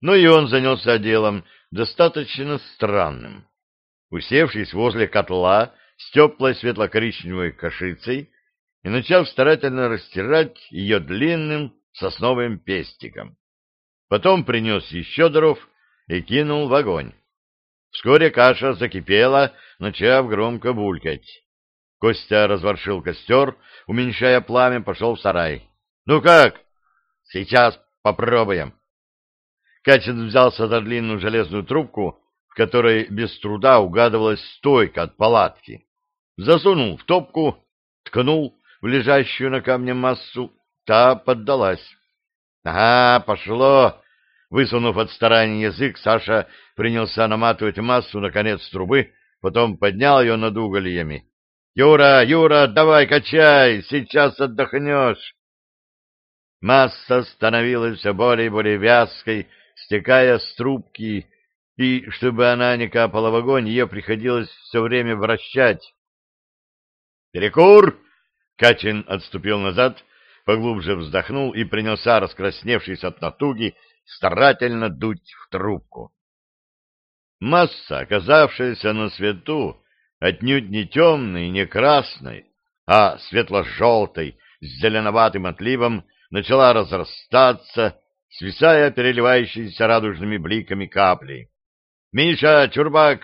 Но и он занялся делом достаточно странным. Усевшись возле котла с теплой светло-коричневой кашицей и начав старательно растирать ее длинным сосновым пестиком. Потом принес еще дров и кинул в огонь. Вскоре каша закипела, начав громко булькать. Костя разворшил костер, уменьшая пламя, пошел в сарай. — Ну как? — Сейчас попробуем. Катин взялся за длинную железную трубку, в которой без труда угадывалась стойка от палатки. Засунул в топку, ткнул в лежащую на камне массу, та поддалась. — Ага, пошло! Высунув от старания язык, Саша принялся наматывать массу на конец трубы, потом поднял ее над угольями. «Юра, Юра, давай качай, сейчас отдохнешь!» Масса становилась все более и более вязкой, стекая с трубки, и, чтобы она не капала в огонь, ее приходилось все время вращать. «Перекур!» Качин отступил назад, поглубже вздохнул и принялся, раскрасневшись от натуги, старательно дуть в трубку. Масса, оказавшаяся на свету, отнюдь не темной не красной, а светло-желтой, с зеленоватым отливом, начала разрастаться, свисая переливающиеся радужными бликами капли. «Миша, чурбак!»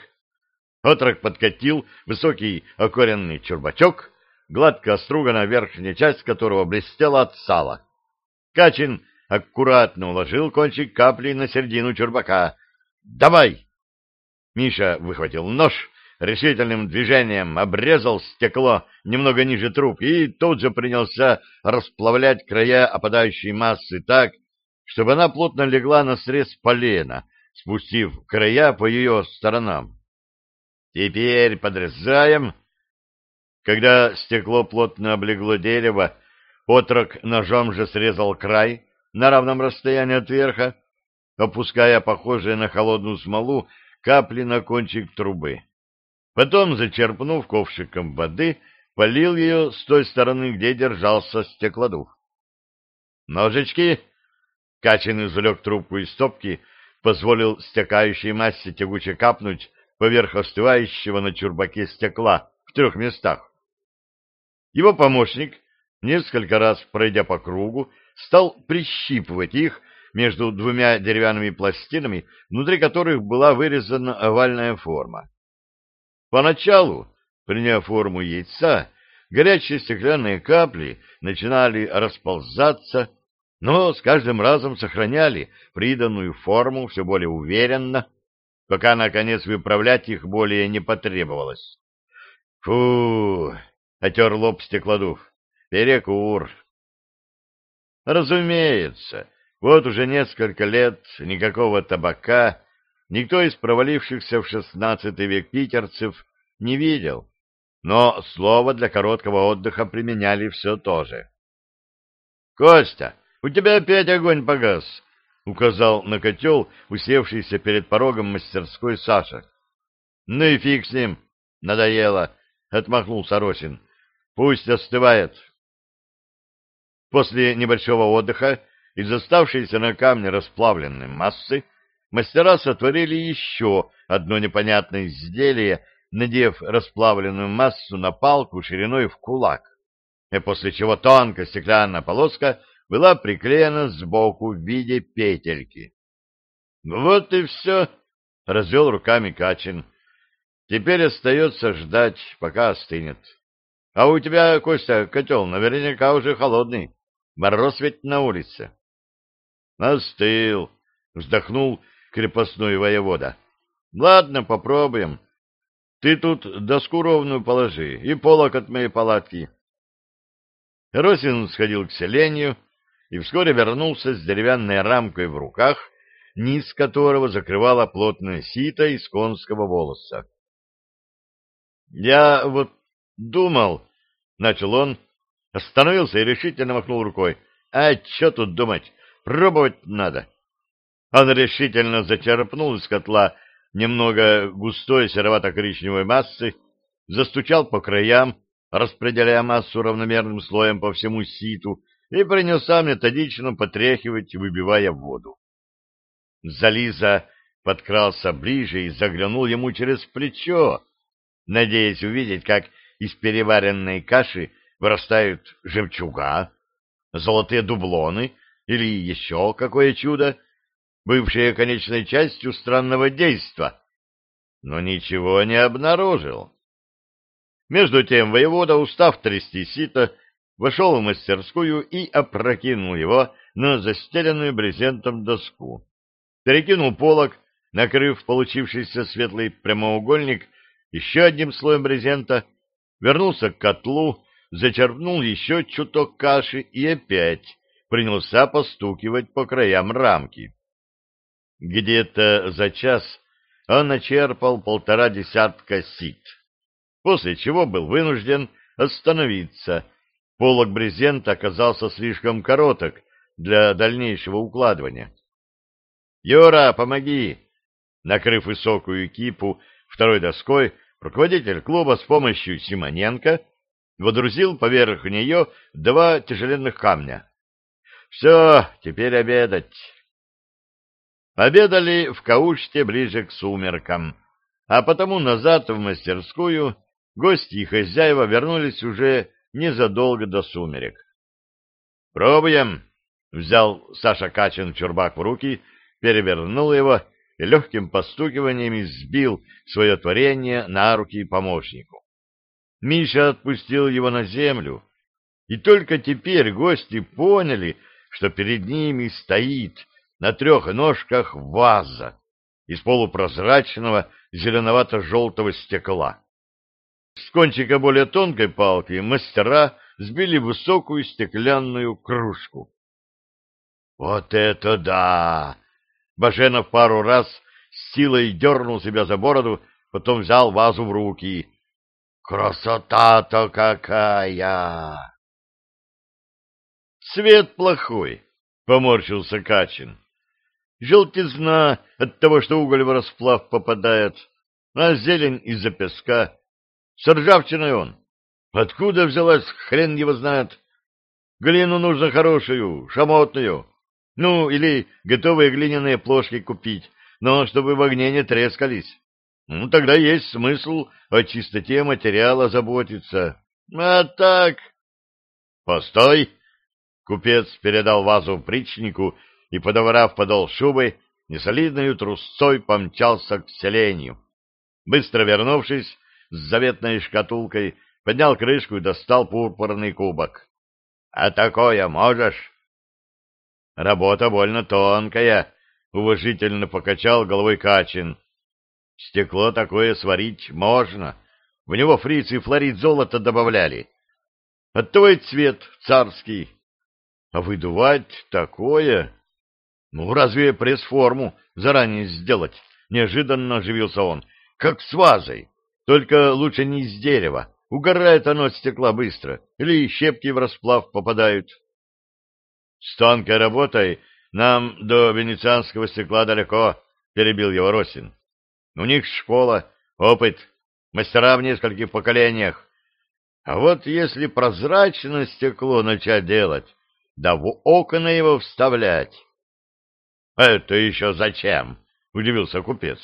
Отрок подкатил высокий окоренный чурбачок, гладко оструганная верхняя часть которого блестела от сала. Качин аккуратно уложил кончик капли на середину чурбака. «Давай!» Миша выхватил нож, решительным движением обрезал стекло немного ниже трубки и тут же принялся расплавлять края опадающей массы так, чтобы она плотно легла на срез полена, спустив края по ее сторонам. Теперь подрезаем. Когда стекло плотно облегло дерево, отрок ножом же срезал край на равном расстоянии от верха, опуская похожие на холодную смолу капли на кончик трубы. Потом, зачерпнув ковшиком воды, полил ее с той стороны, где держался стеклодув. «Ножички!» Качин извлек трубку из стопки, позволил стекающей массе тягуче капнуть поверх остывающего на чурбаке стекла в трех местах. Его помощник, несколько раз пройдя по кругу, стал прищипывать их между двумя деревянными пластинами, внутри которых была вырезана овальная форма. Поначалу, приняв форму яйца, горячие стеклянные капли начинали расползаться, но с каждым разом сохраняли приданную форму все более уверенно, пока, наконец, выправлять их более не потребовалось. «Фу!» — отер лоб стеклодув. «Перекур!» Разумеется, вот уже несколько лет никакого табака никто из провалившихся в шестнадцатый век питерцев не видел, но слово для короткого отдыха применяли все то же. — Костя, у тебя опять огонь погас, — указал на котел, усевшийся перед порогом мастерской Саша. — Ну и фиг с ним, надоело, — отмахнулся Росин. — Пусть остывает. После небольшого отдыха из оставшейся на камне расплавленной массы мастера сотворили еще одно непонятное изделие, надев расплавленную массу на палку шириной в кулак, и после чего тонкая стеклянная полоска была приклеена сбоку в виде петельки. — Вот и все, — развел руками Качин. — Теперь остается ждать, пока остынет. А у тебя, Костя, котел наверняка уже холодный. Мороз ведь на улице. — Остыл, — вздохнул крепостной воевода. — Ладно, попробуем. Ты тут доску ровную положи и полок от моей палатки. Росин сходил к селению, и вскоре вернулся с деревянной рамкой в руках, низ которого закрывала плотное сито из конского волоса. — Я вот думал, — начал он, остановился и решительно махнул рукой. — А что тут думать? Пробовать надо. Он решительно зачерпнул из котла немного густой серовато-коричневой массы, застучал по краям, распределяя массу равномерным слоем по всему ситу, и принялся методично потряхивать, выбивая воду. Зализа подкрался ближе и заглянул ему через плечо, надеясь увидеть, как из переваренной каши вырастают жемчуга, золотые дублоны или еще какое чудо, бывшее конечной частью странного действа, но ничего не обнаружил. Между тем воевода, устав трясти сито, вошел в мастерскую и опрокинул его на застеленную брезентом доску. Перекинул полог, накрыв получившийся светлый прямоугольник еще одним слоем брезента, вернулся к котлу, зачерпнул еще чуток каши и опять принялся постукивать по краям рамки. Где-то за час он начерпал полтора десятка сит, после чего был вынужден остановиться — Полок брезента оказался слишком короток для дальнейшего укладывания. «Юра, помоги!» Накрыв высокую кипу второй доской, руководитель клуба с помощью Симоненко водрузил поверх нее два тяжеленных камня. «Все, теперь обедать!» Обедали в Кауште ближе к сумеркам, а потому назад в мастерскую гости и хозяева вернулись уже незадолго до сумерек. «Пробуем!» — взял Саша Качин чурбак в руки, перевернул его легким постукиванием сбил свое творение на руки помощнику. Миша отпустил его на землю, и только теперь гости поняли, что перед ними стоит на трех ножках ваза из полупрозрачного зеленовато-желтого стекла. С кончика более тонкой палки мастера сбили высокую стеклянную кружку. «Вот это да!» Баженов пару раз с силой дернул себя за бороду, потом взял вазу в руки. «Красота-то какая!» «Цвет плохой», — поморщился Качин. «Желтизна от того, что уголь в расплав попадает, а зелень из-за песка. С ржавчиной он. Откуда взялась, хрен его знает. Глину нужно хорошую, шамотную. Ну, или готовые глиняные плошки купить, но чтобы в огне не трескались. Ну, тогда есть смысл о чистоте материала заботиться. А так... Постой! Купец передал вазу причнику и, подобрав подол шубы, несолидной трусцой помчался к селению. Быстро вернувшись, с заветной шкатулкой, поднял крышку и достал пурпурный кубок. — А такое можешь? — Работа больно тонкая, — уважительно покачал головой Качин. — Стекло такое сварить можно. В него фрицы и флорид золота добавляли. Оттого и цвет царский. А выдувать такое... Ну, разве пресс-форму заранее сделать? Неожиданно оживился он. Как с вазой. Только лучше не из дерева. Угорает оно от стекла быстро, или щепки в расплав попадают. С тонкой работой нам до венецианского стекла далеко, — перебил его Росин. У них школа, опыт, мастера в нескольких поколениях. А вот если прозрачное стекло начать делать, да в окна его вставлять... — Это еще зачем? — удивился купец.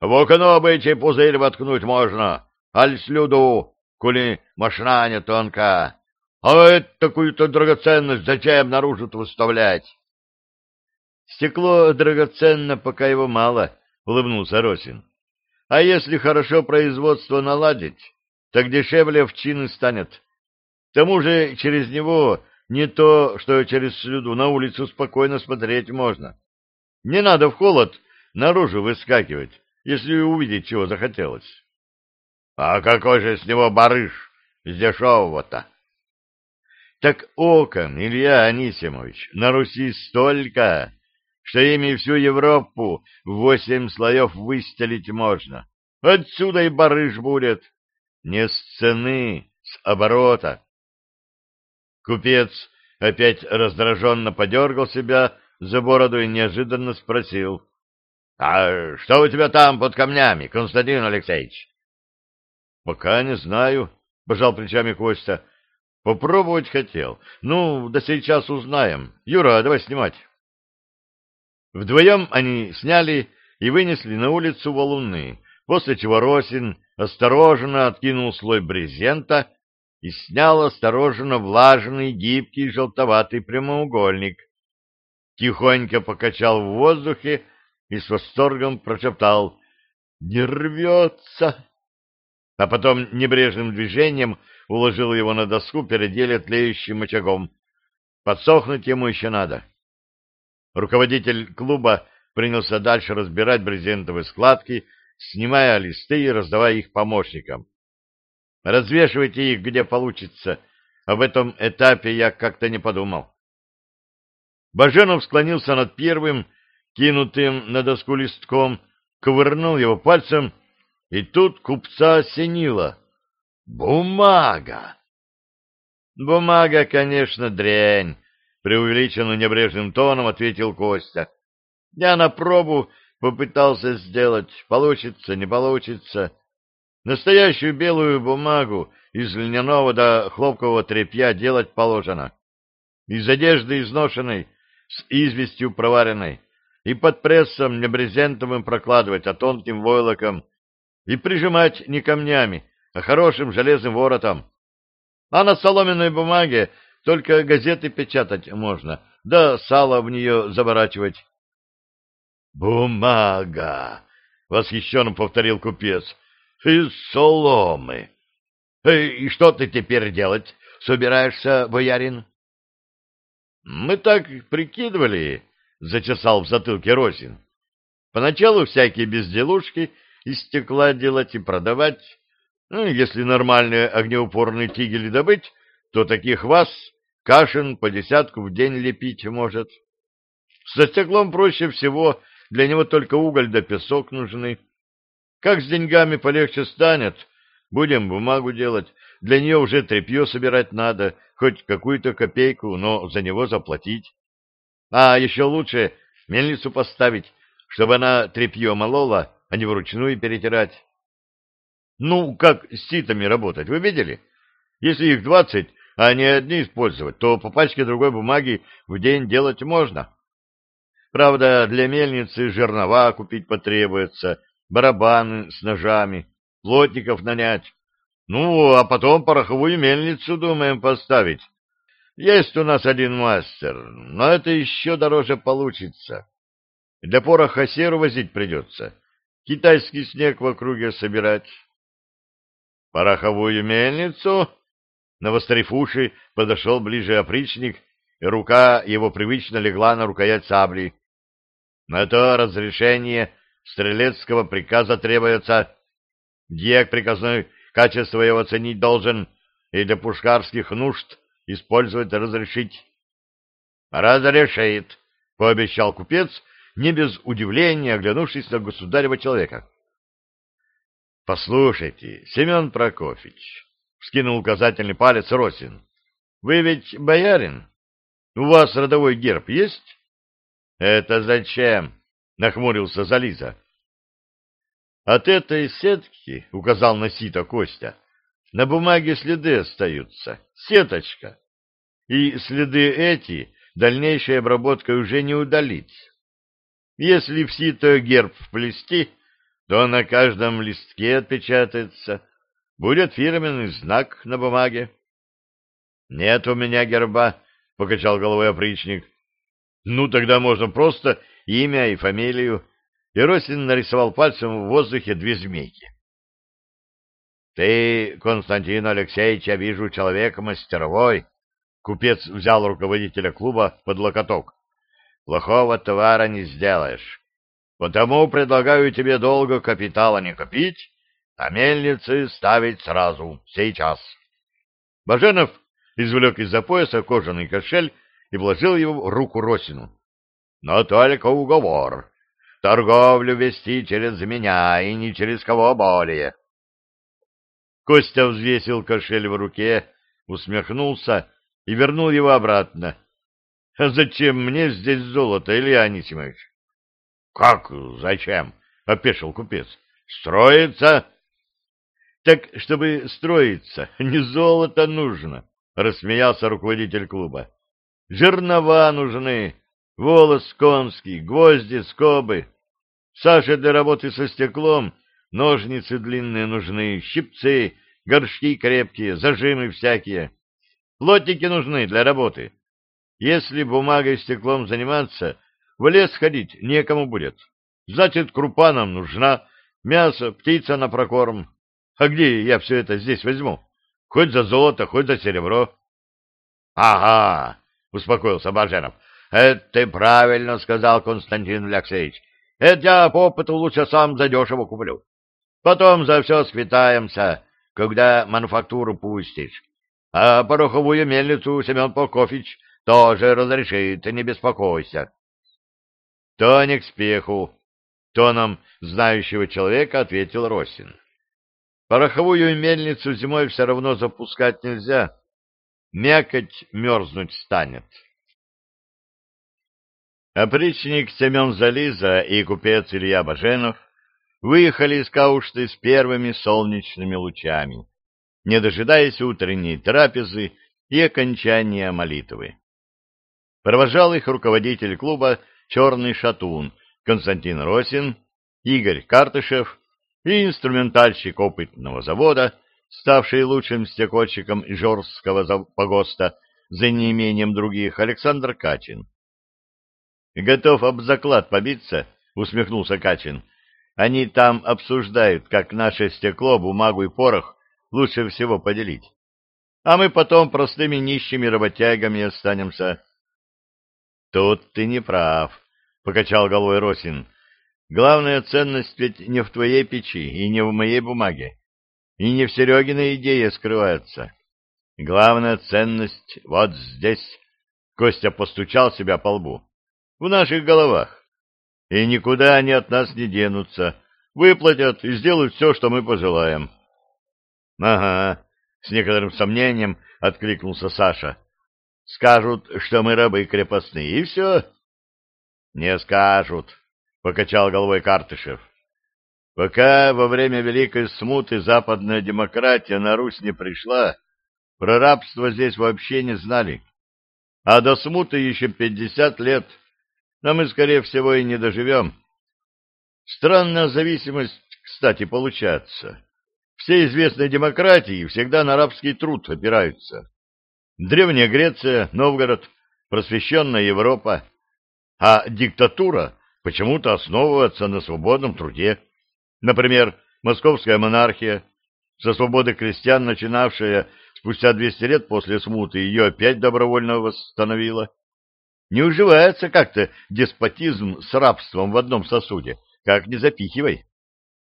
В окно обычай пузырь воткнуть можно, аль слюду, коли машина не тонка. А это такую-то драгоценность зачем наружу-то выставлять? Стекло драгоценно, пока его мало, — улыбнулся Росин. А если хорошо производство наладить, так дешевле овчины станет. К тому же через него не то, что через слюду на улицу спокойно смотреть можно. Не надо в холод наружу выскакивать если увидеть чего захотелось. — А какой же с него барыш с дешевого-то? — Так окон, Илья Анисимович, на Руси столько, что ими всю Европу в восемь слоев выстелить можно. Отсюда и барыш будет. Не с цены, с оборота. Купец опять раздраженно подергал себя за бороду и неожиданно спросил. — А что у тебя там под камнями, Константин Алексеевич? — Пока не знаю, — пожал плечами Костя. — Попробовать хотел. Ну, да сейчас узнаем. Юра, давай снимать. Вдвоем они сняли и вынесли на улицу валуны, после чего Росин осторожно откинул слой брезента и снял осторожно влажный, гибкий, желтоватый прямоугольник. Тихонько покачал в воздухе и с восторгом прошептал «Не рвется!» А потом небрежным движением уложил его на доску перед еле тлеющим очагом. Подсохнуть ему еще надо. Руководитель клуба принялся дальше разбирать брезентовые складки, снимая листы и раздавая их помощникам. Развешивайте их, где получится. Об этом этапе я как-то не подумал. Баженов склонился над первым, кинутым на доску листком, ковырнул его пальцем, и тут купца осенило. Бумага! Бумага, конечно, дрянь, преувеличенно небрежным тоном ответил Костя. Я на пробу попытался сделать. Получится, не получится. Настоящую белую бумагу из льняного до хлопкового тряпья делать положено. Из одежды изношенной, с известью проваренной. И под прессом не брезентовым прокладывать, а тонким войлоком. И прижимать не камнями, а хорошим железным воротом. А на соломенной бумаге только газеты печатать можно, да сало в нее заворачивать. «Бумага!» — восхищенно повторил купец. «Из соломы! И что ты теперь делать собираешься, боярин?» «Мы так прикидывали», — зачесал в затылке Росин. «Поначалу всякие безделушки из стекла делать и продавать. Ну, если нормальные огнеупорные тигели добыть, то таких вас Кашин по десятку в день лепить может. Со стеклом проще всего, для него только уголь да песок нужны. Как с деньгами полегче станет, будем бумагу делать. Для нее уже тряпье собирать надо, хоть какую-то копейку, но за него заплатить. А еще лучше мельницу поставить, чтобы она тряпье молола, а не вручную перетирать. Ну, как с ситами работать, вы видели? Если их двадцать, а не одни использовать, то по пачке другой бумаги в день делать можно. Правда, для мельницы жернова купить потребуется, барабаны с ножами, плотников нанять. Ну, а потом пороховую мельницу думаем поставить. Есть у нас один мастер, но это еще дороже получится. Для пороха серу возить придется, китайский снег в округе собирать. Пороховую мельницу Навострив уши, подошел ближе опричник, и рука его привычно легла на рукоять сабли. На то разрешение стрелецкого приказа требуется. Дьяк приказной качество его оценить должен и для пушкарских нужд использовать разрешить. «Разрешит», — пообещал купец, не без удивления оглянувшись на государева человека. «Послушайте, Семен Прокофьевич, вскинул указательный палец Росин. — Вы ведь боярин? У вас родовой герб есть? — Это зачем? — нахмурился Зализа. — От этой сетки, — указал на сито Костя, — на бумаге следы остаются. Сеточка. И следы эти дальнейшей обработкой уже не удалить. Если в сито герб вплести, то на каждом листке отпечатается — Будет фирменный знак на бумаге. — Нет у меня герба, — покачал головой опричник. — Ну, тогда можно просто имя и фамилию. И Росин нарисовал пальцем в воздухе две змейки. — Ты, Константин Алексеевич, я вижу, человек мастеровой. Купец взял руководителя клуба под локоток. — Плохого товара не сделаешь. Потому предлагаю тебе долго капитала не копить, а мельницы ставить сразу, сейчас. Баженов извлек из-за пояса кожаный кошель и вложил его в руку Росину. но только уговор. Торговлю вести через меня и не через кого более. Костя взвесил кошель в руке, усмехнулся и вернул его обратно. — А зачем мне здесь золото, Илья Анисимович? — Как зачем? — опешил купец. — Строится? — Так, чтобы строиться, <laughs> не золото нужно, — рассмеялся руководитель клуба. — Жернова нужны, волос конский, гвозди, скобы. Саше для работы со стеклом ножницы длинные нужны, щипцы, горшки крепкие, зажимы всякие. Плотники нужны для работы. Если бумагой и стеклом заниматься, в лес ходить некому будет. Значит, крупа нам нужна, мясо, птица на прокорм. А где я все это здесь возьму? Хоть за золото, хоть за серебро. — Ага, — успокоился Баженов. — Это ты правильно сказал, Константин Алексеевич. Это я по опыту лучше сам задешево куплю. Потом за все сквитаемся, когда мануфактуру пустишь. А пороховую мельницу Семен Полкович тоже разрешит, не беспокойся. — То не к спеху, — тоном знающего человека ответил Росин. — Пороховую мельницу зимой все равно запускать нельзя. Мякоть мерзнуть станет. — Опричник Семен Зализа и купец Илья Баженов выехали из Каушты с первыми солнечными лучами, не дожидаясь утренней трапезы и окончания молитвы. Провожал их руководитель клуба «Черный шатун» Константин Росин, Игорь Картышев и инструментальщик опытного завода, ставший лучшим стекольщиком Ижорского погоста за неимением других Александр Качин. Готов об заклад побиться, усмехнулся Качин. Они там обсуждают, как наше стекло, бумагу и порох лучше всего поделить. А мы потом простыми нищими работягами останемся. Тут ты не прав, покачал головой Росин. Главная ценность ведь не в твоей печи и не в моей бумаге, и не в Серегиной идее скрывается. Главная ценность вот здесь. Костя постучал себя по лбу в наших головах. И никуда они от нас не денутся, выплатят и сделают все, что мы пожелаем. — Ага, — с некоторым сомнением откликнулся Саша. — Скажут, что мы рабы крепостные, и все. — Не скажут, — покачал головой Картышев. — Пока во время Великой Смуты западная демократия на Русь не пришла, про рабство здесь вообще не знали. А до смуты еще пятьдесят лет — но мы, скорее всего, и не доживем. Странная зависимость, кстати, получается. Все известные демократии всегда на арабский труд опираются. Древняя Греция, Новгород, просвещенная Европа. А диктатура почему-то основывается на свободном труде. Например, московская монархия, со свободы крестьян, начинавшая спустя 200 лет после смуты, ее опять добровольно восстановила. Не уживается как-то деспотизм с рабством в одном сосуде, как не запихивай.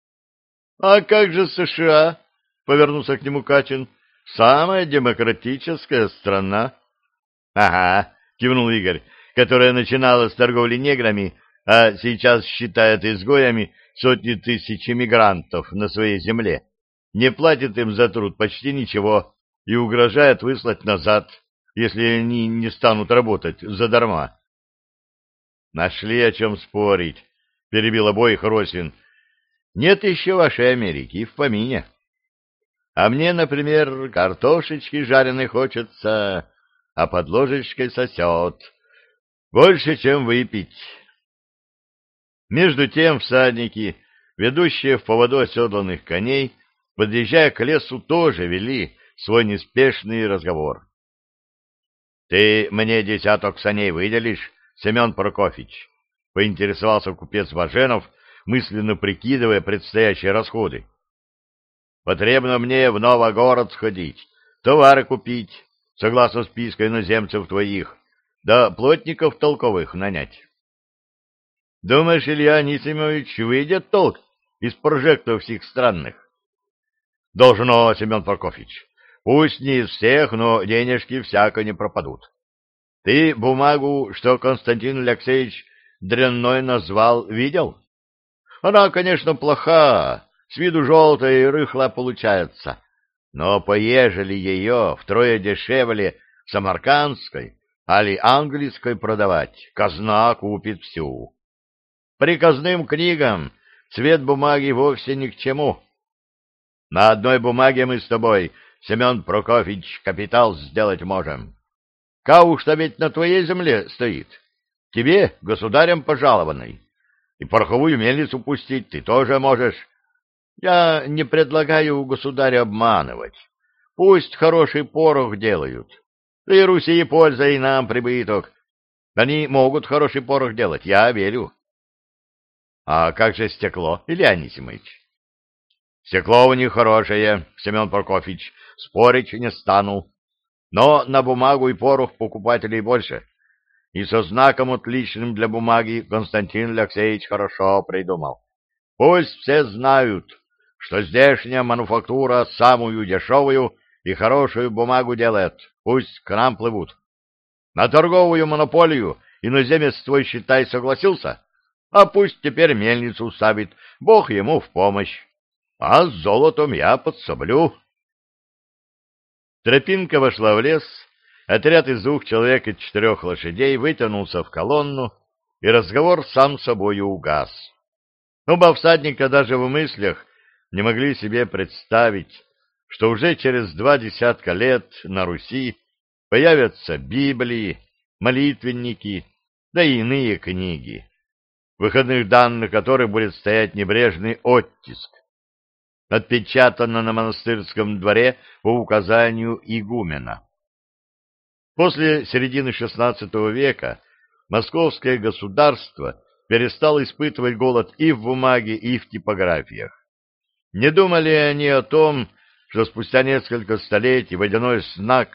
— А как же США? — повернулся к нему Качин. — Самая демократическая страна. — Ага, — кивнул Игорь, которая начинала с торговли неграми, а сейчас считает изгоями сотни тысяч иммигрантов на своей земле, не платит им за труд почти ничего и угрожает выслать назад если они не станут работать задарма. Нашли о чем спорить, перебил обоих Росин. Нет еще вашей Америки в помине. А мне, например, картошечки жареной хочется, а под ложечкой сосет. Больше, чем выпить. Между тем всадники, ведущие в поводу оседланных коней, подъезжая к лесу, тоже вели свой неспешный разговор. — Ты мне десяток саней выделишь, Семен Прокофьевич? — поинтересовался купец Важенов, мысленно прикидывая предстоящие расходы. — Потребно мне в Новогород сходить, товары купить, согласно списку иноземцев твоих, да плотников толковых нанять. — Думаешь, Илья Анисимович, выйдет толк из прожектов всех странных? — Должно, Семен Прокофьевич. Пусть не из всех, но денежки всяко не пропадут. Ты бумагу, что Константин Алексеевич дрянной назвал, видел? Она, конечно, плоха, с виду желтая и рыхла получается, но поежели ее втрое дешевле самаркандской али английской продавать, казна купит всю. Приказным книгам цвет бумаги вовсе ни к чему. На одной бумаге мы с тобой, Семен Прокофьевич, капитал сделать можем. Кауш-то ведь на твоей земле стоит. Тебе, государем пожалованный. И пороховую мельницу пустить ты тоже можешь. Я не предлагаю государя обманывать. Пусть хороший порох делают. И Руси польза, и нам прибыток. Они могут хороший порох делать, я верю. А как же стекло, Илья Анисимович? Стекло у них хорошее, Семен Прокофьевич, спорить не стану. Но на бумагу и порох покупателей больше. И со знаком отличным для бумаги Константин Алексеевич хорошо придумал. Пусть все знают, что здешняя мануфактура самую дешевую и хорошую бумагу делает. Пусть к нам плывут. На торговую монополию иноземец твой, считай, согласился, а пусть теперь мельницу ставит, Бог ему в помощь. А с золотом я подсоблю. Тропинка вошла в лес, отряд из двух человек и четырех лошадей вытянулся в колонну, и разговор сам собою угас. Оба всадника даже в мыслях не могли себе представить, что уже через два десятка лет на Руси появятся Библии, молитвенники, да и иные книги, выходных данных которых будет стоять небрежный оттиск, отпечатано на монастырском дворе по указанию игумена. После середины XVI века московское государство перестало испытывать голод и в бумаге, и в типографиях. Не думали они о том, что спустя несколько столетий водяной знак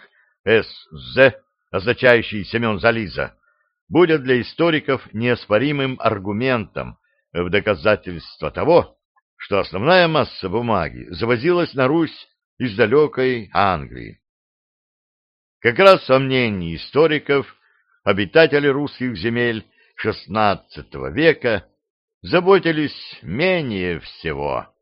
СЗ, означающий Семен Зализа, будет для историков неоспоримым аргументом в доказательство того, что основная масса бумаги завозилась на Русь из далекой Англии. Как раз сомнений историков обитатели русских земель XVI века заботились менее всего.